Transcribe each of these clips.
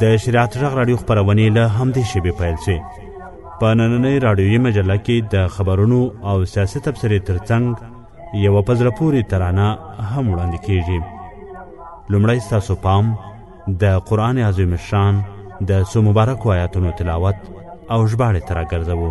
د شریعت غږ راډیو خبرونه له همدې شیبې پیل شي په نننۍ راډیوي مجله کې د خبرونو او سیاسي تبصرې ترڅنګ یوه په زړه پورې ترانه هم وړاندې کیږي لومړی ستاسو پام د قرآن عظیم شان د څو مبارکو آیاتونو تلاوت او ژباړې ته راګرځوو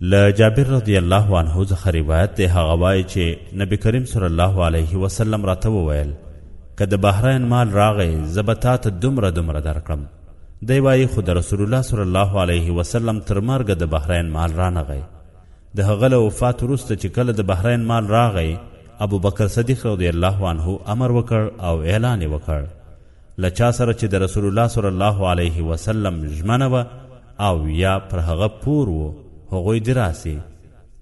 له جابر رضی الله عنه څخه روایت دی هغه وایي چې نبی کریم صلی الله علیه وسلم راته وویل که د بحرین مال راغی زه به تا ته دومره دومره درکړم دی وایي خو د رسول الله صلی الله علیه وسلم تر مرګه د بحرین مال رانغی د هغه له وفات وروسته چې کله د بحرین مال راغی ابو بکر صدیق رضی الله عنه امر وکړ او اعلان یې وکړ له چا سره چې د رسول الله صلی الله علیه وسلم ژمنه وه او یا پر هغه پور و هغوی دې راسي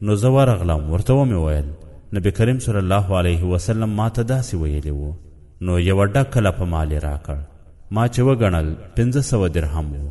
نو زه ورغلم ورته ومې ویل نبی کریم صلی الله علیه وسلم ما ته داسې ویلي وو نو یوه ډکه لپه مالې راکړ ما چې وګڼل پنځه سوه درهم وو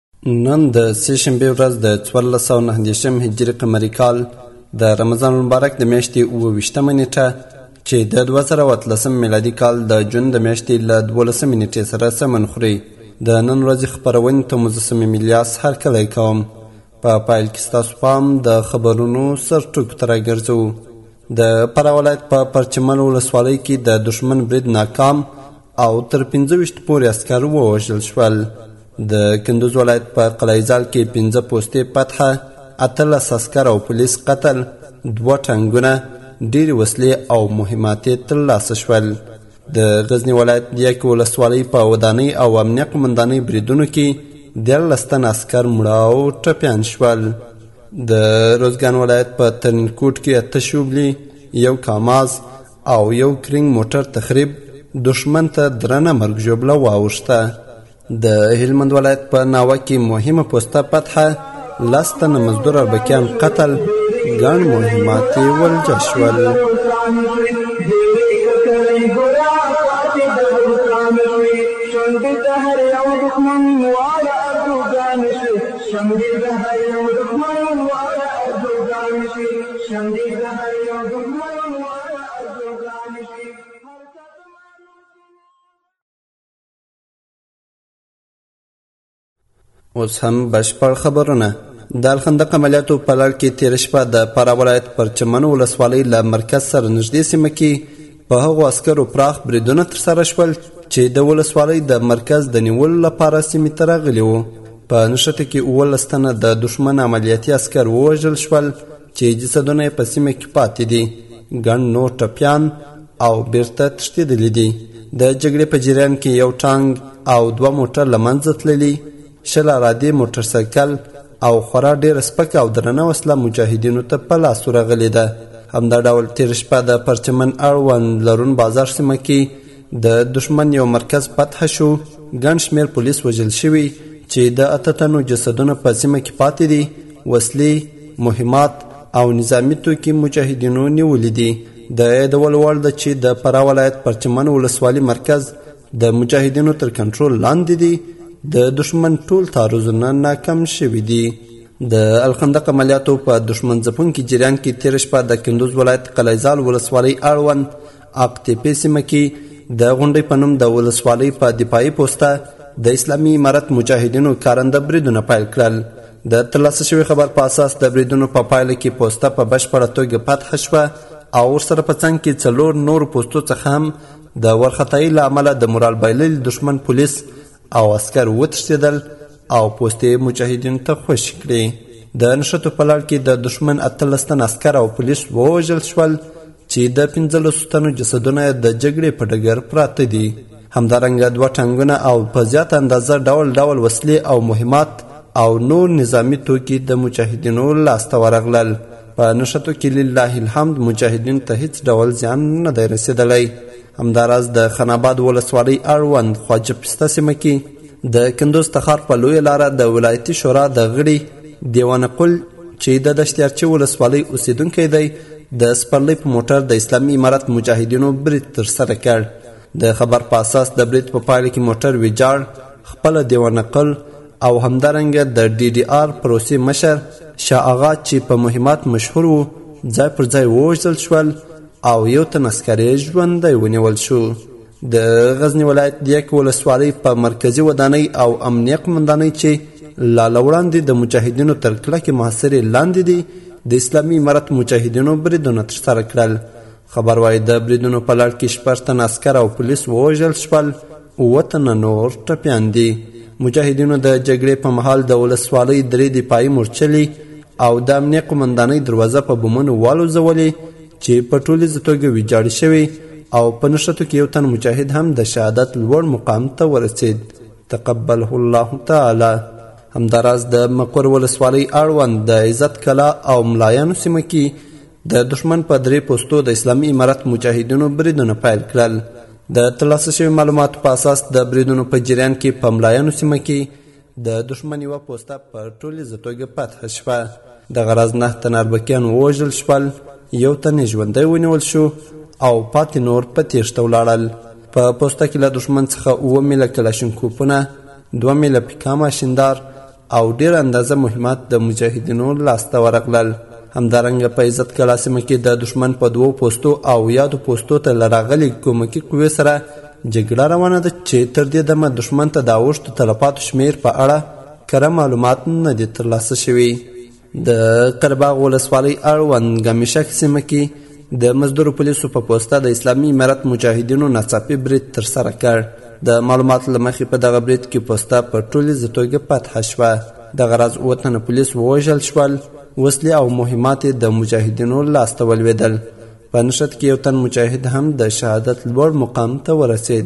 نن د سې شنبې ورځ د 1409 هجری قمری کال د رمضان المبارک د میاشتې 28مه نیټه چې د 2013 میلادي کال د جون د میاشتې له 12مې نیټې سره سمون خوري د نن ورځې خبرونې ته مزسمې میلیاس هرکلی کوم په پایل کې ستاسو پام د خبرونو سر ټکو ته راګرځو د فراه ولایت په پرچمن ولسوالۍ کې د دښمن برید ناکام او تر پنځه ویشت پورې عسکر ووژل شول د کندوز ولایت په قلعه زال کې پنځه پوستې پتحه اتلس عسکر او پولیس قتل دوه ټانګونه ډېرې وسلې او مهمات یې ترلاسه شول د غزني ولایت د یک ولسوالۍ په ودانۍ او امنیه قمندانۍ بریدونو کې دیارلس تن عسکر مړه او ټپیان شول د روزګان ولایت په ترینکوټ کې اته شوبلي یو کاماز او یو کرینګ موټر تخریب دښمن ته درنه مرګ ژوبله واوښته د هلمند ولایت په ناوه کې مهمه پوسته فتحه لس تنه مزدور اربکیان قتل ګڼ مهمات یې ولجه شول اوس هم بشپړ خبرونه د الخندق عملیاتو په لړ کې تېره شپه د فراه ولایت پر چمن ولسوالۍ له مرکز سره نږدې سیمه کې په هغو عسکرو پراخ بریدونه ترسره شول چې د ولسوالۍ د مرکز د نیولو لپاره سیمې ته راغلي وو په نښته کې اوولس تنه د دښمن عملیاتي عسکر ووژل شول چې جسدونه یې په سیمه کې پاتې دي ګڼ نور ټپیان او بیرته تښتېدلي دي د جګړې په جریان کې یو ټانګ او دوه موټر له منځه تللي شل ارادې موټر سایکل او خورا ډېره سپکه او درنه وسله مجاهدینو ته په لاس ورغلې ده همدا ډول تېره شپه د پرچمن اړوند لرون بازار سیمه کې د دښمن یو مرکز فتح شو، ګڼ شمېر پولیس وژل شوي چې د اته تنو جسدونه په سیمه کې پاتې دي، وسلې، مهمات او نظامي توکي مجاهدینو نیولي دي. د یادولو وړ ده چې د فراه ولایت پرچمن ولسوالي مرکز د مجاهدینو تر کنټرول لاندې دي، د دښمن ټول تعرضونه ناکام شوي دي. د الخندق عملیاتو په دښمن ځپونکي جریان کې تېره شپه د کندوز ولایت قلعه زال ولسوالۍ اړوند اپ تیپې سیمه کې د غونډۍ په نوم د ولسوالۍ په دفاعي پوسته د اسلامي امارت مجاهدینو کارنده بریدونه پیل کړل د ترلاسه شوي خبر په اساس د بریدونو په پایله کې پوسته په بشپړه توګه فتح شوه او ورسره په څنګ کې څلور نور پوستو څخه هم د ورخطایي له امله د مورال بایللي دښمن پولیس او عسکر وتښتېدل او پوستې مجاهدینو ته خوشې کړې د نښتو په لړ کې د دښمن اتلس تن عسکر او پولیس ووژل شول چې د پنځلسو تنو جسدونه د جګړې په ډګر پراته دي همدارنګه دوه ټانګونه او په زیاته اندازه ډول ډول وسلې او مهمات او نور نظامی توکي د مجاهدینو لاسته ورغلل په نښتو کې لله الحمد مجاهدینو ته هیڅ ډول زیان نه دی رسېدلی همداراز د خناباد ولسوالۍ اړوند خواجه پسته سیمه کې د کندوز تخار په لوی لاره د ولایتي شورا د غړي دیوانه قل چې د دشتیارچې ولسوالۍ اوسیدونکی دی د سپرلۍ په موټر د اسلامي امارت مجاهدینو برید ترسره کړ د خبر په اساس د برید په پایله کې موټر ویجاړ خپله دیوه نقل او همدارنګه د ډي ډي آر پروسې مشر شاه آغا چې په مهمات مشهور و ځای پر ځای ووژل شول او یو تن عسکر یې ژوندی ونیول شو د غزنی ولایت دیک ولسوالۍ په مرکزی ودانۍ او امنیه قمندانۍ چې لا له وړاندې د مجاهدینو تر کلکې محاصرې لاندې دي د اسلامي امارت مجاهدینو بریدونه ترسره کړل خبر وايي د بریدونو په لړ کې شپږ تن عسکر او پولیس ووژل شول اووه تنه نور ټپیان دي مجاهدینو د جګړې په مهال د ولسوالۍ درې دفاعي مورچلې او د امنیه قومندانۍ دروازه په بمونو والوځولې چې په ټولیزه توګه ویجاړې شوې او په نښتو کې یو تن مجاهد هم د شهادت لوړ مقام ته ورسید تقبله الله تعالی همداراز د مقر ولسوالۍ اړوند د عزت کلا او ملایانو سیمه کې د دښمن په درې پوستو د اسلامي امارت مجاهدینو بریدونه پیل کړل د ترلاسه شوی معلوماتو په اساس د بریدونو په جریان کې په ملایانو سیمه کې د دښمن یوه پوسته په ټولیزه توګه فتح شوه دغه راز نه تن اربکیان ووژل شول یو تن یې ژوندی ونیول شو او پاتې نور په تیښته ولاړل په پوسته کې له دښمن څخه اووه میله کلاشینکوپونه دوه میله پیکا ماشیندار او ډېره اندازه مهمات د مجاهدینو لاس ته ورغلل. همدارنګه په عزت کلا سیمه کې د دښمن په دوو پوستو او یادو پوستو ته له راغلې کومکي قوې سره جګړه روانه ده چې تر دې دمه دښمن ته د اوښتو تلفاتو شمېر په اړه کره معلومات نه دي ترلاسه شوي. د قرباغ ولسوالۍ اړوند ګمیشک سیمه کې د مزدور پولیسو په پوسته د اسلامي امارت مجاهدینو ناڅاپي برید ترسره کړ د معلوماتو له مخې په دغه برید کې پوسته په ټولیزه توګه فتحه شوه دغه راز اووه تنه پولیس ووژل شول وسلې او مهمات یې د مجاهدینو لاسته ولوېدل په نښت کې یو تن مجاهد هم د شهادت لوړ مقام ته ورسېد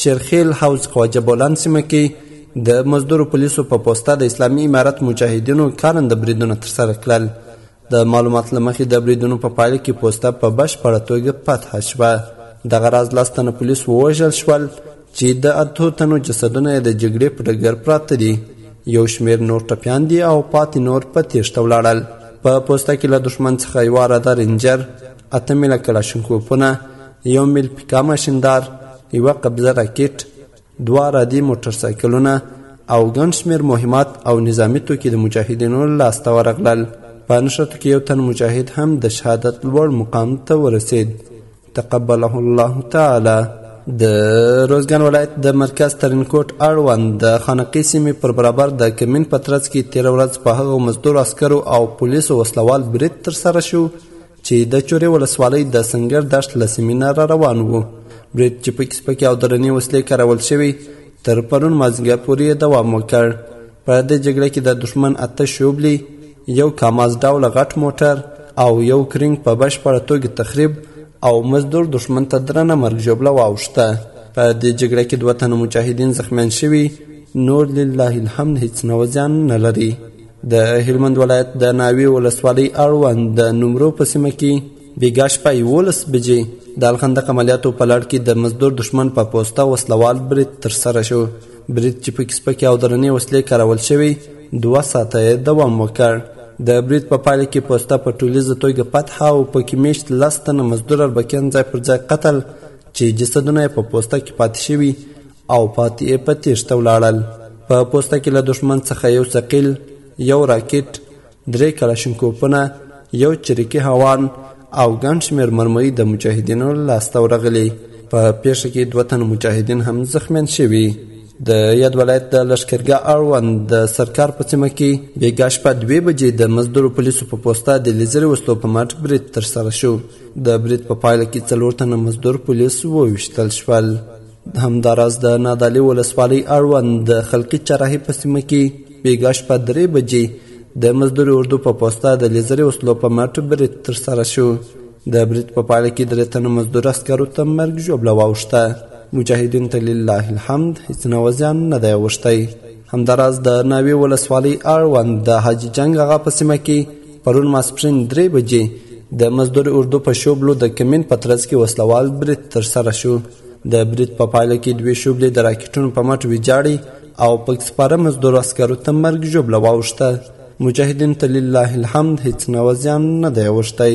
شیرخیل حوض خواجه بولان سیمه کې د مزدورو پولیسو په پوسته د اسلامي امارت مجاهدینو کارنده بریدونه ترسره کړل د معلومات له مخې د بریدونو په پایله کې پوسته په بشپړه توګه فتح شوه دغه راز لس تنه پولیس ووژل شول چې د اتو تنو جسدونه یې د جګړې په ډګر پراته دي یو شمېر نور ټپیان دي او پاتې نور په تیښته ولاړل په پوسته کې له دښمن څخه یوه راده رینجر اته میله کلاشینکوفونه یو میل پیکا ماشیندار یوه قبضه راکټ دوه رادي موټرسایکلونه او ګڼ شمېر مهمات او نظامي توکي د مجاهدینو له لاسته ورغلل په نښتو کې یو تن مجاهد هم د شهادت لوړ مقام ته ورسید تقبله الله تعالی د روزګان ولایت د مرکز ترینکوټ اړوند د خانقي سیمې پر برابر د کمین په ترڅ کې تېره ورځ په هغو مزدور عسکرو او پولیسو وسلوال برید ترسره شو چې د چورې ولسوالۍ د سنګر دشت له سیمې نه را روان وو برید چې پکې سپکې او درنې وسلې کارول شوي تر پرون مازدیګر پورې یې دوام وکړ په دې جګړه کې د دښمن اته شوبلي یو کاماز ډوله غټ موټر او یو کرینګ په بشپړه توګه تخریب او مزدور دښمن ته درنه مرګ ژوبله واوښته په دې جګړه کې دوه تنه مجاهدین زخمیان شوي نور لله الحمد هیڅ نوه زیان نه لري د هلمند ولایت د ناوې ولسوالۍ اړوند د نومرو په سیمه کې بیګا شپه یولس بجې د الخندق عملیاتو په لړ کې د مزدور دښمن په پوسته وسلوال برید ترسره شو برید چې پکې سپکې او درنې وسلې کارول شوې دوه ساعته یې دوام وکړ د برید په پایله کې پوسته په ټولیزه توګه فتحه او پکې میشت لس تنه مزدور اربکیان ځای پر ځای قتل چې جسدونه یې په پوسته کې پاتې شوي او پاتې یې په تېښته ولاړل. په پوسته کې له دښمن څخه یو ثقیل، یو راکټ، درې کلاشینکوفونه، یو چریکي هوان او ګڼ شمېر مرمۍ د مجاهدینو له لاسته ورغلي. په پېښه کې دوه تنه مجاهدین هم زخمیان شوي. د یاد ولایت د لښکرګاه اړوند د سرکار په سیمه کې بېګا شپه دوې بجې د مزدورو پولیسو په پوسته د لیزري وسلو په مټ برید ترسره شو. د برید په پایله کې څلور تنه مزدور پولیس وویشتل شول. همداراز د نادعلي ولسوالۍ اړوند د خلقي چراهي په سیمه کې بېګا شپه درې بجې د مزدوري اردو په پوسته د لیزري وسلو په مټ برید ترسره شو د برید په پایله کې درې تنه مزدور عسکرو ته مرګ ژوبله واوښته مجاهدین ته لله الحمد هیڅ نوه زیان نه دی اوښتی همداراز د ناوې ولسوالۍ اړوند د حاجي جنګ هغه په سیمه کې پرون ماسپښین درې بجې د مزدور اردو په شوبلو د کمین په ترڅ کې وسلوال برید ترسره شو د برید په پایله کې دوې شوبلې د راکټونو په مټ ویجاړې او پکې سپاره مزدور عسکرو ته مرګ ژوبله واوښته مجاهدین ته لله الحمد هیڅ نوع زیان نه دی اوښتی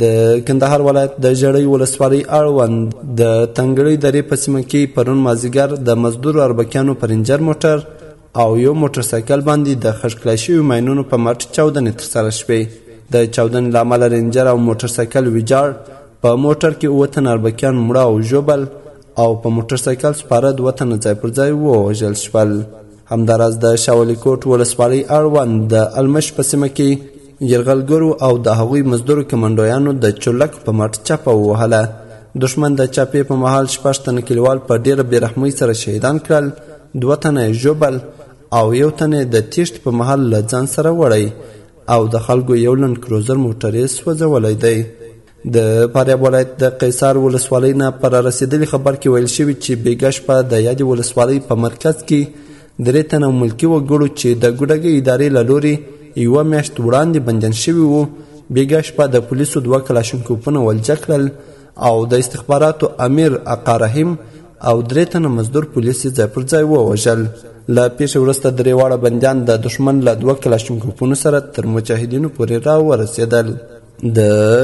د کندهار ولایت د ژړۍ ولسوالۍ اړوند د تنګړۍ درې په سیمه کې پرون مازیګر د مزدور اربکیانو په رینجر موټر او یو موټر سایکل باندې د خښ کړای شویو ماینونو په مټ چاودنې ترسره شوې د چاودنې له امله رینجر او موټر سایکل ویجاړ په موټر کې اووه تنه اربکیان مړه او ژوبل او په موټر سایکل سپاره دوه تنه ځای پر ځای ووژل شول همداراز د شاولیکوټ ولسوالۍ اړوند د المش په سیمه کې یرغلګرو او د هغوی مزدورو کمانډویانو د چولک په مټ چپه ووهله دښمن د چاپې په مهال شپږ تنه کلیوال په ډیره بیرحمۍ سره شهیدان کړل دوه تنه یې ژوبل او یو تن یې د تیښت په مهال له ځان سره وړی او د خلکو یو لنډ کروزر موټر یې سوځولی دی د فاریاب ولایت د قیصار ولسوالۍ نه پر رسیدلی خبر کې ویل شوی چې بیګا شپه د یادې ولسوالۍ په مرکز کې درې تنه ملکي وګړو چې د ګوډګۍ ادارې له لوري یوه میاشت وړاندې بندیان شوي وو بیګا شپه د پولیسو دوه کلاشینکوپونه ولجه کړل او د استخباراتو امیر اقا رحیم او درې تنه مزدور پولیس یې ځای پر ځای ووژل له پیښې وروسته درې واړه بندیان د دښمن له دوه کلاشینکوپونو سره تر مجاهدینو پورې راورسېدل د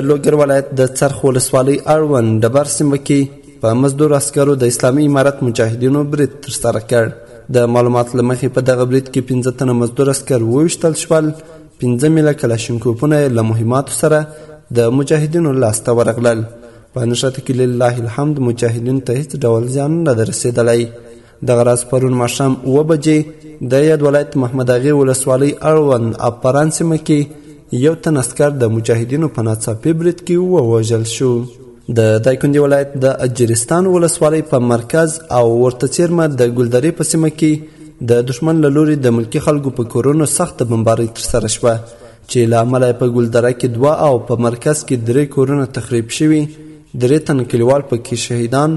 لوګر ولایت د څرخ ولسوالۍ اړوند ډبر سیمه کې په مزدور عسکرو د اسلامي امارت مجاهدینو برید ترسره کړ د معلومات له مخې په دغه برید کې پنځه تنه مزدور عسکر وویشتل شول پنځه میله کلاشینکوپونه یې له مهماتو سره د مجاهدینو لاسته ورغلل په نښته کې لله الحمد مجاهدینو ته هیڅ ډول زیان نه ده رسېدلی دغه راز پرون ماښام اوه بجې د یاد ولایت محمد اغې ولسوالۍ اړوند اپران سیمه کې یو تن عسکر د مجاهدینو په ناڅاپي برید کې ووژل شو د دایکندي ولایت د اجرستان ولسوالۍ په مرکز او ورته څیرمه د ګلدرې په سیمه کې د دښمن له لوري د ملکي خلکو په کورونو سخته بمبارۍ ترسره شوه چې له امله په ګلدره کې دوه او په مرکز کې درې کورونه تخریب شوي درې تن کلیوال پکې شهیدان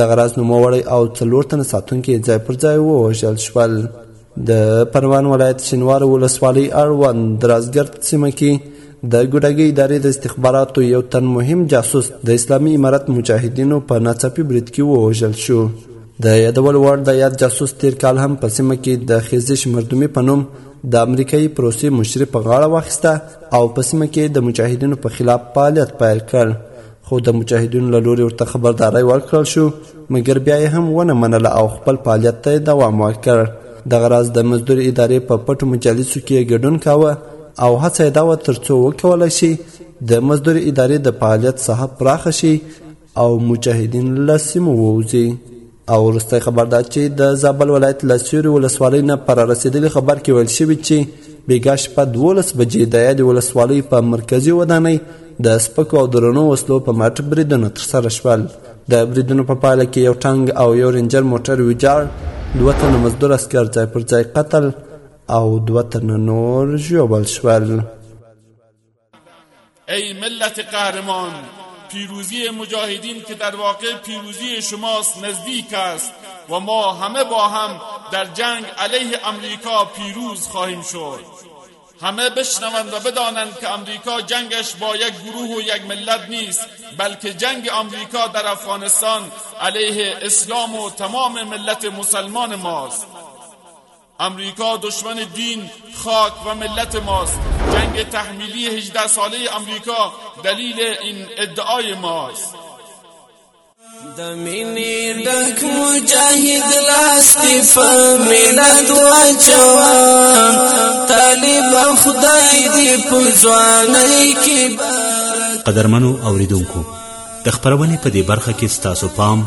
دغه راز نوموړی او څلور تنه ساتونکي ځای پر ځای ووژل شول د پروان ولایت شینوارو ولسوالۍ اړوند درازګرد سیمه کې د ګوډاګي ادارې د استخباراتو یو تن مهم جاسوس د اسلامي امارت مجاهدینو په ناڅاپي برید کې ووژل شو د یادول وړ د یاد جاسوس تیر کال هم په سیمه کې د خیزش مردمي په نوم د امریکایي پروسې مشري په غاړه واخیسته او په سیمه کې د مجاهدینو په خلاف فعالیت پیل کړ خو د مجاهدینو له لوري ورته خبرداری ورکړل شو مګر بیا یې هم ونه منله او خپل فعالیت ته یې دوام ورکړ دغه راز د مزدور ادارې په پټو مجالسو کې ګډون کاوه او هڅه یې دا وه تر څو وکولی شي د مزدور ادارې د فعالیت ساحه پراخه شي او مجاهدین له سیمو ووځي او وروستی خبر دا چې د زابل ولایت له سیوري ولسوالۍ نه پر رسېدلي خبر کې ویل شوي چې بیګا شپه دولس بجې د یادې ولسوالۍ په مرکزي ودانۍ د سپکو او درنو وسلو په مټ بریدونه ترسره شول د بریدونو په پایله کې یو ټانګ او یو رینجر موټر ویجاړ دوه تنه مزدور اسکر ځای پر ځای قتل او دوه تنه نور ژوبل شول ای ملت قهرمان پیروزی مجاهدین که در واقع پیروزی شماست نزدیک است و ما همه با هم در جنگ علیه امریکا پیروز خواهیم شد همه بشنوند و بدانند که امریکا جنگش با یک گروه و یک ملت نیست بلکه جنگ امریکا در افغانستان علیه اسلام و تمام ملت مسلمان ماست امریکا دشمن دین خاک و ملت ماست جنگ تحمیلی 18 ساله امریکا دلیل این ادعای ماست د مینې ډک مجاهد لاس دی په ملت واچوا طالب خدای دی په ځواني کې قدرمنو اوریدونکو د خبرونه په دې برخه کې ستاسو پام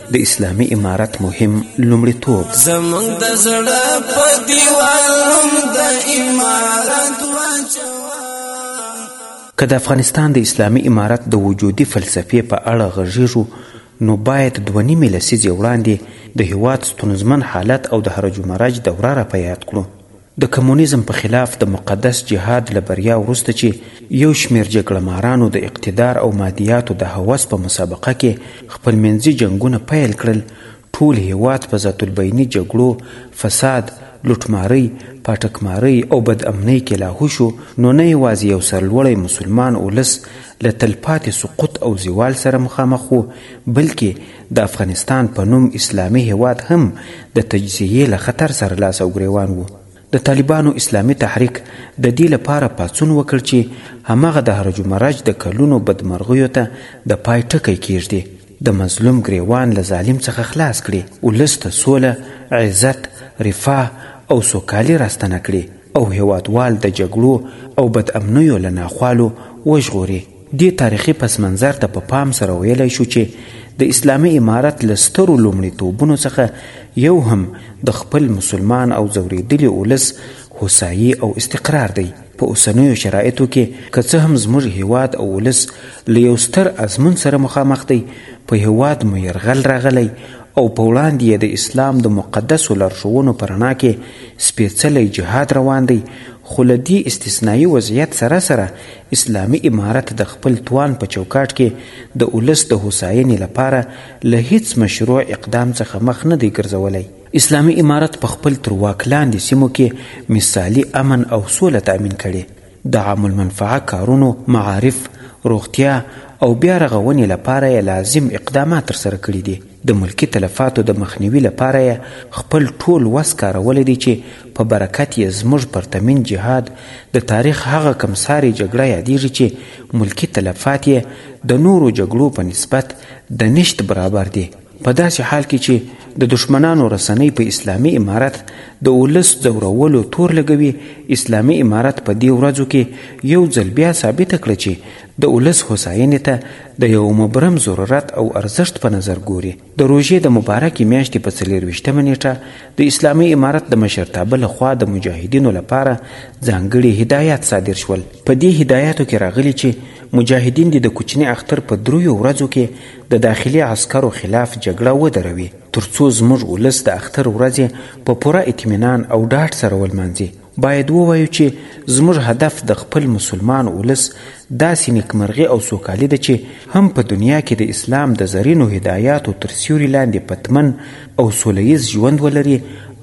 د اسلامي امارت مهم لومړیتوب زمونږ د زړه په دیوال هم د امارت واچوه که د افغانستان د اسلامي امارت د وجودي فلسفې په اړه غږیږو نو باید دوه نیمې لسیزې وړاندې د هیواد ستونزمن حالت او د هرج و مرج دوره را په یاد کړو د کمونیزم په خلاف د مقدس جهاد له بریا وروسته چې یو شمېر جګړه مارانو د اقتدار او مادیاتو د هوس په مسابقه کې خپلمنځي جنګونه پیل کړل، ټول هېواد په ذات البیني جګړو، فساد، لوټمارۍ، پاټکمارۍ او بد امنۍ کې لاهو شو، نو نه یوازې یو سرلوړی مسلمان اولس له تلپاتې سقوط او زوال سره مخامخ و، بلکې د افغانستان په نوم اسلامي هیواد هم د تجزیې له خطر سره لاس او ګریوان وو د طالبانو اسلامي تحریک د دې لپاره پاڅون وکړ چې همغه د هرج و مرج د کلونو بدمرغیو ته د پای ټکی کیږدي د مظلوم ګریوان له ظالم څخه خلاص کړي ولس ته سوله عزت رفاه او سوکالي راستنه کړي او هیوادوال د جګړو او بدامنیو له ناخوالو وژغوري دې تاریخي پس منظر ته په پام سره ویلی شو چې د اسلامي امارت له سترو لومړیتوبونو څخه یو هم د خپل مسلمان او ځورېدلي ولس هوسایي او استقرار دی. په اوسنیو شرایطو کې که څه هم زموږ هېواد او ولس له یو ستر ازمون سره مخامخ دی، په هېواد مو یرغل راغلی او په وړاندې یې د اسلام د مقدسو لارښوونو په رڼا کې سپېڅلی جهاد روان دی، خو له دې استثنايي وضعیت سره سره اسلامي امارت د خپل توان په چوکاټ کې د ولس د هوساینې لپاره له هیڅ مشروع اقدام څخه مخ نه دی ګرځولی. اسلامي امارت په خپل تر واک لاندې سیمو کې مثالي امن او سوله تامین کړې، د عام المنفعه کارونو، معارف، روغتیا او بیا رغونې لپاره یې لازم اقدامات ترسره کړي دي. د ملکي تلفاتو د مخنیوي لپاره یې خپل ټول وس کارولی دی چې په برکت یې زموږ پرتمین جهاد د تاریخ هغه کمسارې جګړه یادیږي چې ملکي تلفات یې د نورو جګړو په نسبت د نشت برابر دي په داسې حال کې چې د دښمنانو رسنۍ په اسلامي امارت د ولس ځورولو تور لګوي اسلامي امارت په دې ورځو کې یو ځل بیا ثابته کړه چې د ولس هوساینې ته د یو مبرم ضرورت او ارزښت په نظر ګوري د روژې د مبارکې میاشتې په څلېرویشتمه نیټه د اسلامي امارت د مشرتابه له خوا د مجاهدینو لپاره ځانګړي هدایات صادر شول په دې هدایاتو کې راغلي چې مجاهدین دې د کوچني اختر په دریو ورځو کې د داخلي عسکرو خلاف جګړه ودروي ترڅو زموږ ولس د اختر ورځې په پوره اطمینان او ډاډ سره ولمانځي باید ووایو چې زموږ هدف د خپل مسلمان ولس داسې نیکمرغي او سوکالي ده چې هم په دنیا کې د اسلام د زرینو هدایاتو تر سیوري لاندې پتمن او سولیز ژوند ولري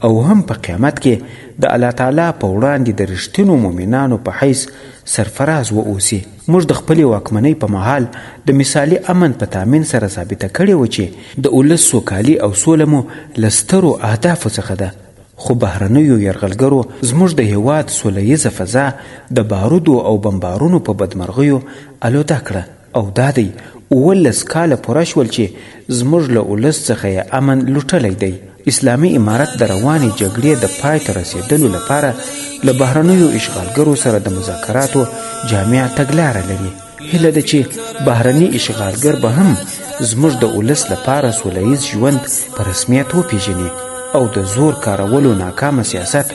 او هم په قیامت کې د الله تعالی په وړاندې د رښتینو مؤمنانو په حیث سرفراز و اوسي موږ د خپلې واکمنۍ په مهال د مثالي امن په تامین سره ثابته کړې و چې د ولس سوکالي او سوله مو له سترو اهدافو څخه ده خو بهرنیو یرغلګرو زموږ د هېواد سوله ییزه فضا د بارودو او بمبارونو په بدمرغیو الوده کړه او دا دی اوولس کاله پوره شول چې زموږ له ولس څخه یې امن لوټلی دی. اسلامي امارت د روانې جګړې د پای ته رسېدلو لپاره له بهرنیو اشغالګرو سره د مذاکراتو جامع تګلاره لري. هیله ده چې بهرني اشغالګر به هم زموږ د ولس لپاره سوله ییز ژوند په رسمیت وپیژني او د زور کارولو ناکامه سیاست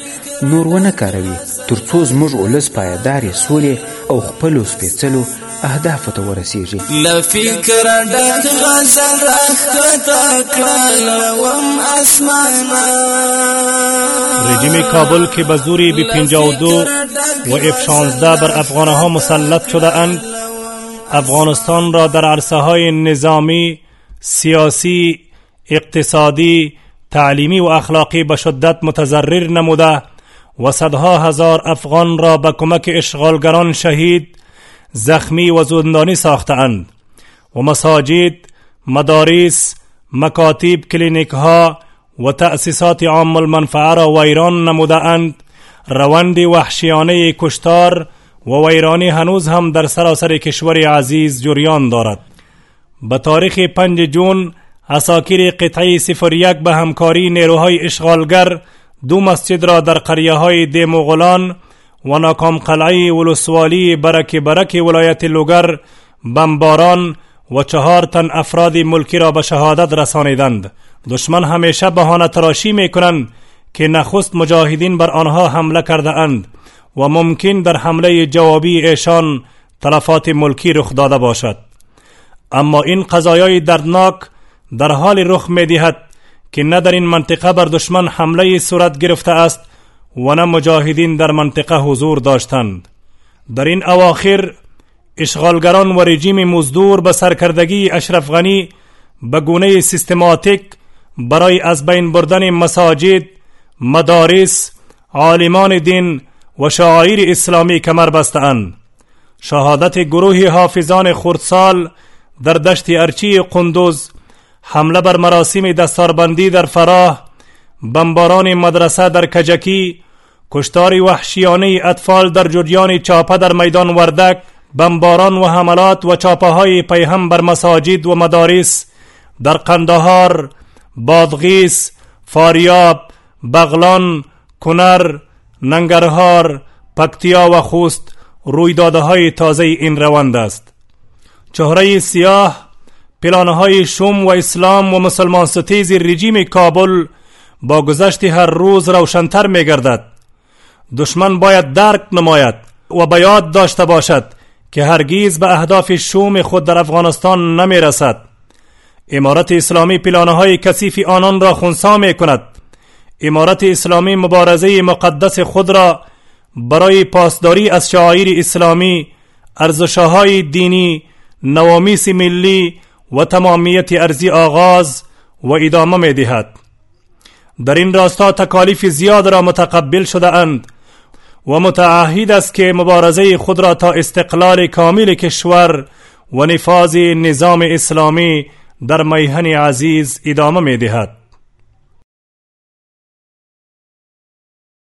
نور ونه کاروي ترڅو زموږ ولس پایدارې سولې او خپلو سپېڅلو اهدافو ته ورسیږي له فکر ډک غزل راښکته کړلوم اسمانه رژیم کابل کې به زوري بي پنجا او دو و اف 16 بر افغانها مسلط شده اند افغانستان را در عرصه های نظامی سیاسی اقتصادی تعلیمی و اخلاقی به شدت متضرر نموده و صدها هزار افغان را به کمک اشغالگران شهید زخمی و زندانی ساختند و مساجد، مدارس، مکاتیب کلینیک ها و تأسیسات عام المنفعه را ویران نموده اند روند وحشیانه کشتار و ویرانی هنوز هم در سراسر کشور عزیز جریان دارد به تاریخ 5 جون اساکیر قطعه یک به همکاری نیروهای اشغالگر دو مسجد را در قریه های دیم و غلان و ناکام قلعه ولسوالی برک برک ولایت لوگر بمباران و چهار تن افراد ملکی را به شهادت رسانیدند دشمن همیشه بهانه تراشی می کنند که نخست مجاهدین بر آنها حمله کرده اند و ممکن در حمله جوابی ایشان تلفات ملکی رخ داده باشد اما این قضایای دردناک در حال رخ می دهد که نه در این منطقه بر دشمن حمله صورت گرفته است و نه مجاهدین در منطقه حضور داشتند در این اواخر اشغالگران و رژیم مزدور به سرکردگی اشرف غنی به گونه سیستماتیک برای از بین بردن مساجد مدارس عالمان دین و شاعری اسلامی کمر بستند شهادت گروه حافظان خردسال در دشت ارچی قندوز حمله بر مراسم دستاربندی در فراه بمباران مدرسه در کجکی کشتار وحشیانه اطفال در جریان چاپه در میدان وردک بمباران و حملات و چاپه های پیهم بر مساجد و مدارس در قندهار بادغیس فاریاب بغلان کنر ننگرهار پکتیا و خوست رویدادهای تازه این روند است چهره سیاه پلانه های شوم و اسلام و مسلمان ستیز رژیم کابل با گذشت هر روز روشنتر می گردد دشمن باید درک نماید و به یاد داشته باشد که هرگیز به اهداف شوم خود در افغانستان نمی رسد امارت اسلامی پلانه های کثیف آنان را خونسا می کند امارت اسلامی مبارزه مقدس خود را برای پاسداری از شعایر اسلامی ارزشهای دینی نوامیس ملی و تمامیت ارزی آغاز و ادامه می دهد در این راستا تکالیف زیاد را متقبل شده اند و متعهد است که مبارزه خود را تا استقلال کامل کشور و نفاذ نظام اسلامی در ميهن عزیز ادامه می دهد